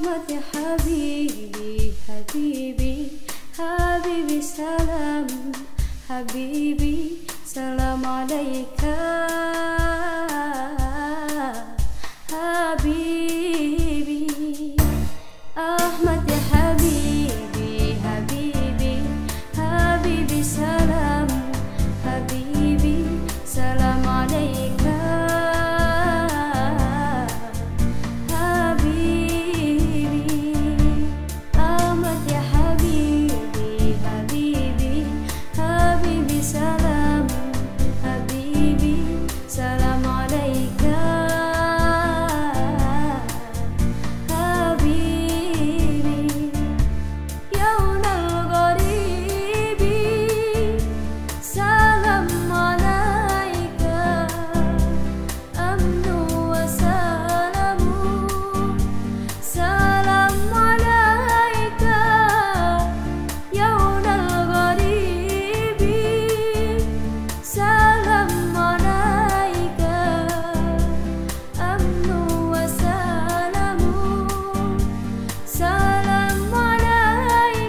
أحمد حبيبي حبيبي حبيبي سلام حبيبي سلام عليك. حبيبي أحمد يا حبيبي حبيبي حبيبي سلام.